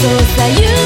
そうさ